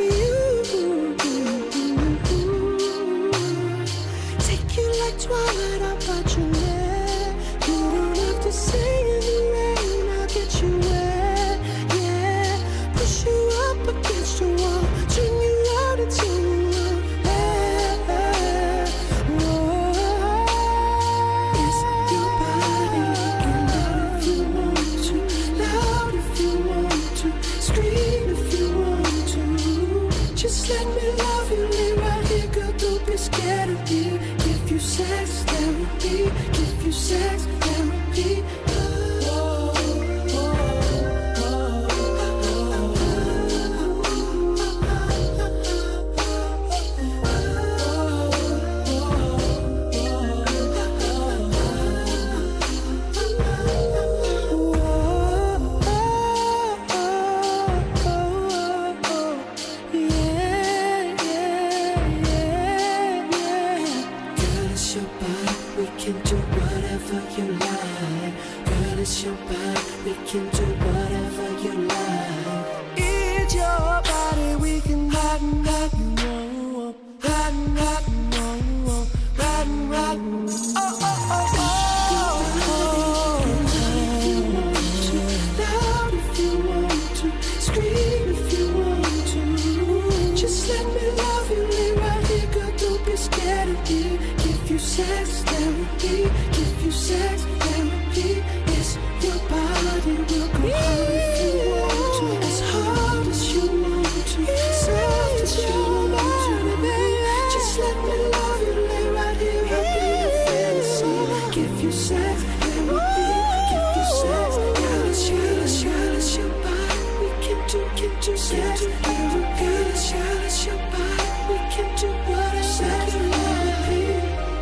you. Take you like twilight. Just let me love you, lay right here, girl, don't be scared of you Give you sex, therapy, give you sex. it's your body. We can do whatever you like. It's your body. We can ride and ride and roll, ride and ride and roll, ride and ride. And roll. Oh oh oh oh. Let me love you, lay right here, girl. Don't be scared of me. Give you sex therapy. Give you sex.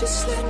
just let